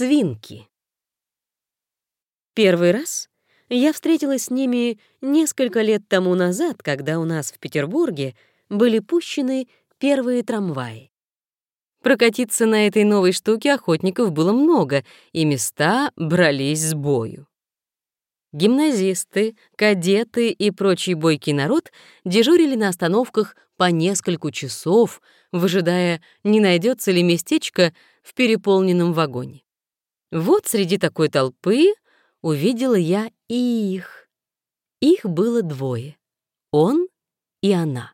Свинки. Первый раз я встретилась с ними несколько лет тому назад, когда у нас в Петербурге были пущены первые трамваи. Прокатиться на этой новой штуке охотников было много, и места брались с бою. Гимназисты, кадеты и прочий бойкий народ дежурили на остановках по несколько часов, выжидая, не найдется ли местечко в переполненном вагоне. Вот среди такой толпы увидела я их. Их было двое — он и она.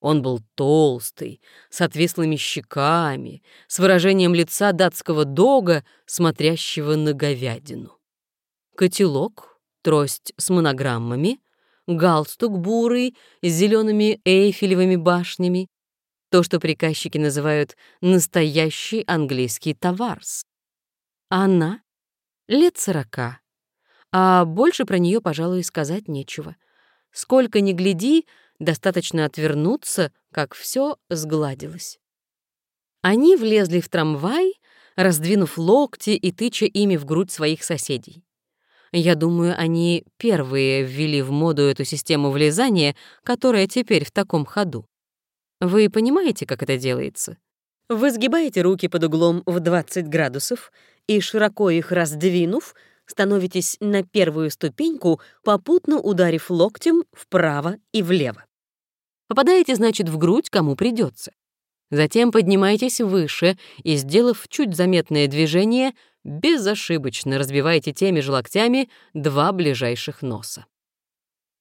Он был толстый, с отвислыми щеками, с выражением лица датского дога, смотрящего на говядину. Котелок, трость с монограммами, галстук бурый с зелеными эйфелевыми башнями, то, что приказчики называют настоящий английский товарс. Она лет сорока, а больше про нее, пожалуй, сказать нечего. Сколько ни гляди, достаточно отвернуться, как все сгладилось. Они влезли в трамвай, раздвинув локти и тыча ими в грудь своих соседей. Я думаю, они первые ввели в моду эту систему влезания, которая теперь в таком ходу. Вы понимаете, как это делается? Вы сгибаете руки под углом в 20 градусов и, широко их раздвинув, становитесь на первую ступеньку, попутно ударив локтем вправо и влево. Попадаете, значит, в грудь, кому придется. Затем поднимаетесь выше и, сделав чуть заметное движение, безошибочно разбиваете теми же локтями два ближайших носа.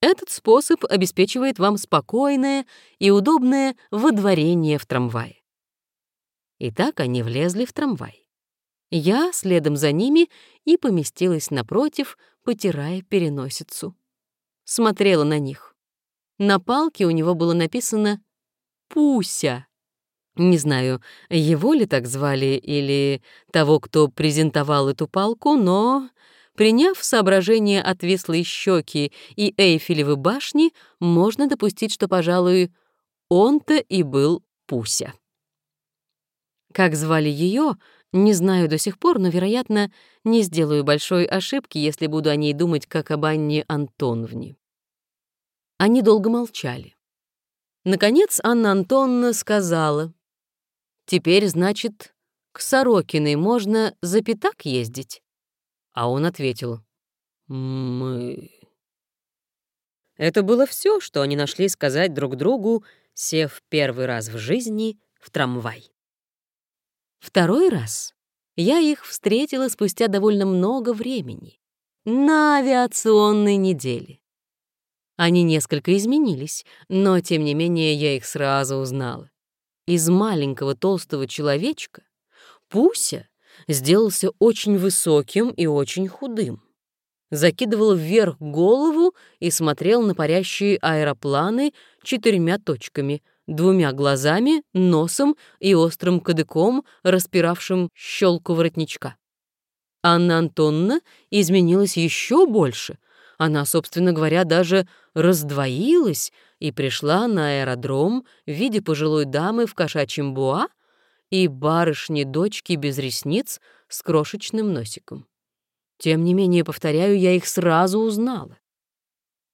Этот способ обеспечивает вам спокойное и удобное водворение в трамвае. Итак, они влезли в трамвай. Я следом за ними и поместилась напротив, потирая переносицу. Смотрела на них. На палке у него было написано «Пуся». Не знаю, его ли так звали или того, кто презентовал эту палку, но, приняв соображение отвислой щеки и Эйфелевы башни, можно допустить, что, пожалуй, он-то и был Пуся. Как звали ее, не знаю до сих пор, но, вероятно, не сделаю большой ошибки, если буду о ней думать как об Анне Антоновне. Они долго молчали. Наконец Анна Антоновна сказала, Теперь, значит, к Сорокиной можно за пятак ездить? А он ответил, мы... Это было все, что они нашли сказать друг другу, сев первый раз в жизни в трамвай. Второй раз я их встретила спустя довольно много времени, на авиационной неделе. Они несколько изменились, но, тем не менее, я их сразу узнала из маленького толстого человечка Пуся сделался очень высоким и очень худым. Закидывал вверх голову и смотрел на парящие аэропланы четырьмя точками, двумя глазами, носом и острым кадыком, распиравшим щелку воротничка. Анна Антонна изменилась еще больше. Она, собственно говоря, даже раздвоилась, и пришла на аэродром в виде пожилой дамы в кошачьем буа и барышни-дочки без ресниц с крошечным носиком. Тем не менее, повторяю, я их сразу узнала.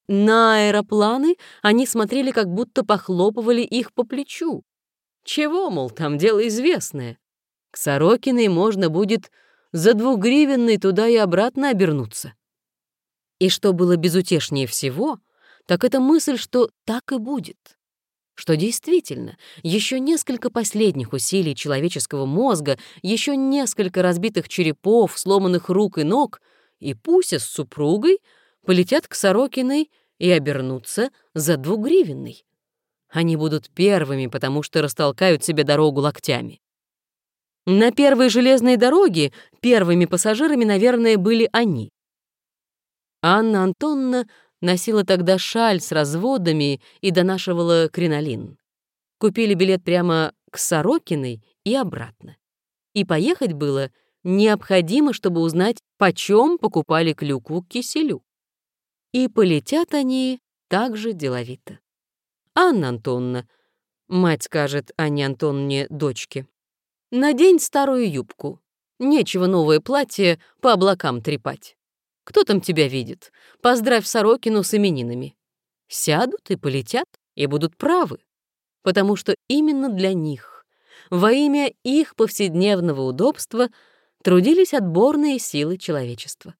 На аэропланы они смотрели, как будто похлопывали их по плечу. Чего, мол, там дело известное. К Сорокиной можно будет за двухгривенный туда и обратно обернуться. И что было безутешнее всего — так это мысль, что так и будет. Что действительно, еще несколько последних усилий человеческого мозга, еще несколько разбитых черепов, сломанных рук и ног, и Пуся с супругой полетят к Сорокиной и обернутся за двугривенной. Они будут первыми, потому что растолкают себе дорогу локтями. На первой железной дороге первыми пассажирами, наверное, были они. Анна Антонна Носила тогда шаль с разводами и донашивала кринолин. Купили билет прямо к Сорокиной и обратно. И поехать было необходимо, чтобы узнать, почем покупали клюкву к киселю. И полетят они также деловито. Анна Антонна, мать скажет Анне Антонне дочке, надень старую юбку. Нечего новое платье по облакам трепать. Кто там тебя видит? Поздравь Сорокину с именинами. Сядут и полетят, и будут правы. Потому что именно для них, во имя их повседневного удобства, трудились отборные силы человечества.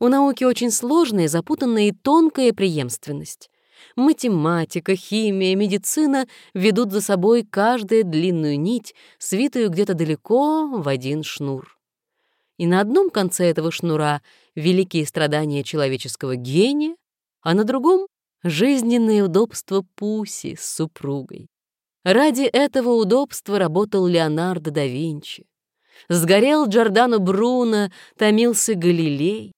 У науки очень сложная, запутанная и тонкая преемственность. Математика, химия, медицина ведут за собой каждая длинную нить, свитую где-то далеко в один шнур. И на одном конце этого шнура великие страдания человеческого гения, а на другом — жизненное удобство Пуси с супругой. Ради этого удобства работал Леонардо да Винчи. Сгорел Джордано Бруно, томился Галилей.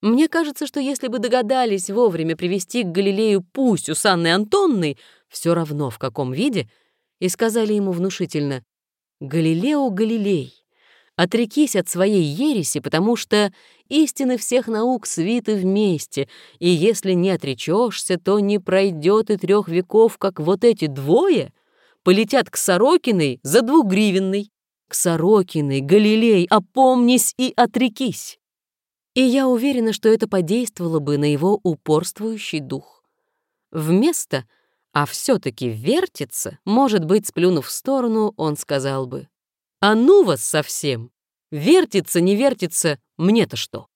Мне кажется, что если бы догадались вовремя привести к Галилею Пусю с Анной Антонной, все равно в каком виде, и сказали ему внушительно «Галилео Галилей, отрекись от своей ереси, потому что истины всех наук свиты вместе, и если не отречешься, то не пройдет и трех веков, как вот эти двое полетят к Сорокиной за двугривенной. К Сорокиной, Галилей, опомнись и отрекись!» И я уверена, что это подействовало бы на его упорствующий дух. Вместо «а все-таки вертится», может быть, сплюнув в сторону, он сказал бы «а ну вас совсем! Вертится, не вертится, мне-то что?»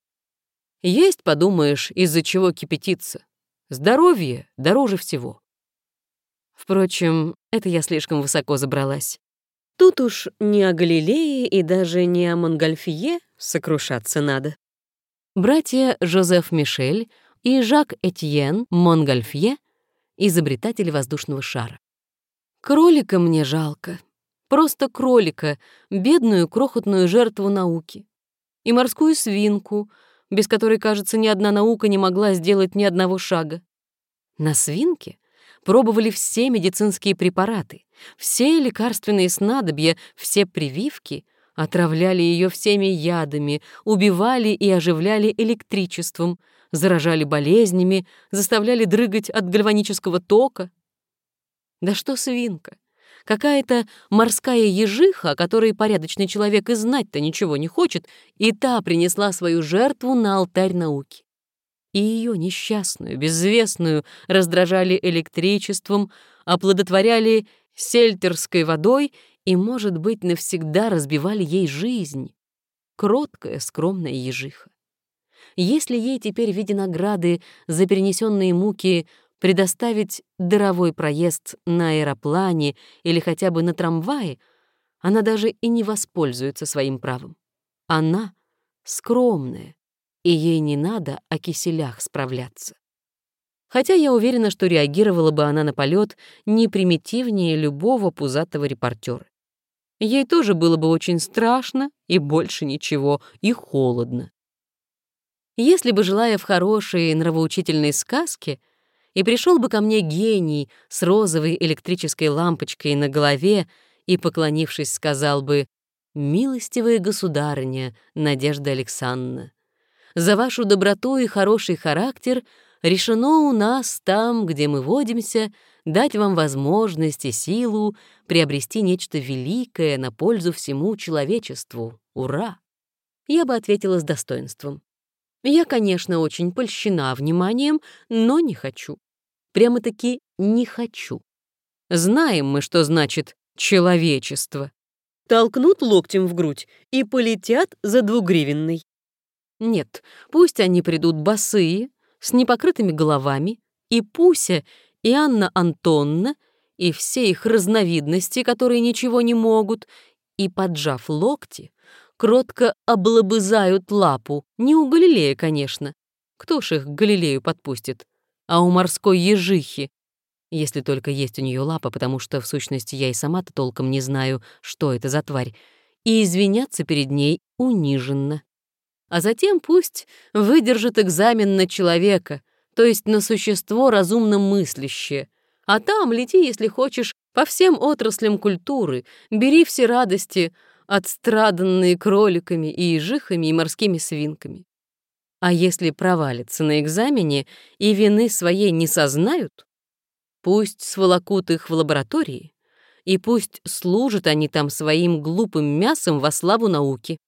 Есть, подумаешь, из-за чего кипятиться. Здоровье дороже всего. Впрочем, это я слишком высоко забралась. Тут уж не о Галилее и даже не о Монгольфье сокрушаться надо. Братья Жозеф Мишель и Жак Этьен Монгольфье, изобретатели воздушного шара. Кролика мне жалко. Просто кролика, бедную крохотную жертву науки. И морскую свинку, без которой, кажется, ни одна наука не могла сделать ни одного шага. На свинке пробовали все медицинские препараты, все лекарственные снадобья, все прививки, Отравляли ее всеми ядами, убивали и оживляли электричеством, заражали болезнями, заставляли дрыгать от гальванического тока. Да что свинка? Какая-то морская ежиха, о которой порядочный человек и знать-то ничего не хочет, и та принесла свою жертву на алтарь науки. И ее несчастную, безвестную раздражали электричеством, оплодотворяли сельтерской водой и, может быть, навсегда разбивали ей жизнь. Кроткая, скромная ежиха. Если ей теперь в виде награды за перенесенные муки предоставить даровой проезд на аэроплане или хотя бы на трамвае, она даже и не воспользуется своим правом. Она скромная, и ей не надо о киселях справляться хотя я уверена, что реагировала бы она на полет не примитивнее любого пузатого репортера. Ей тоже было бы очень страшно и больше ничего, и холодно. Если бы, желая в хорошей нравоучительной сказке, и пришел бы ко мне гений с розовой электрической лампочкой на голове и, поклонившись, сказал бы «Милостивая государыня, Надежда Александровна, за вашу доброту и хороший характер — решено у нас там, где мы водимся, дать вам возможность и силу приобрести нечто великое на пользу всему человечеству. Ура! Я бы ответила с достоинством. Я, конечно, очень польщена вниманием, но не хочу. Прямо-таки не хочу. Знаем мы, что значит «человечество». Толкнут локтем в грудь и полетят за двугривенной. Нет, пусть они придут босые, с непокрытыми головами, и Пуся, и Анна Антонна, и все их разновидности, которые ничего не могут, и, поджав локти, кротко облобызают лапу, не у Галилея, конечно. Кто ж их к Галилею подпустит? А у морской ежихи. Если только есть у нее лапа, потому что, в сущности, я и сама-то толком не знаю, что это за тварь, и извиняться перед ней униженно а затем пусть выдержит экзамен на человека, то есть на существо разумно мыслящее. А там лети, если хочешь, по всем отраслям культуры, бери все радости, отстраданные кроликами и ежихами и морскими свинками. А если провалится на экзамене и вины своей не сознают, пусть сволокут их в лаборатории и пусть служат они там своим глупым мясом во славу науки.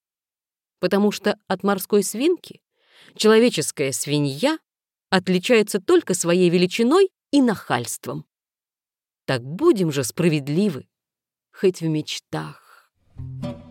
Потому что от морской свинки человеческая свинья отличается только своей величиной и нахальством. Так будем же справедливы, хоть в мечтах. Thank you.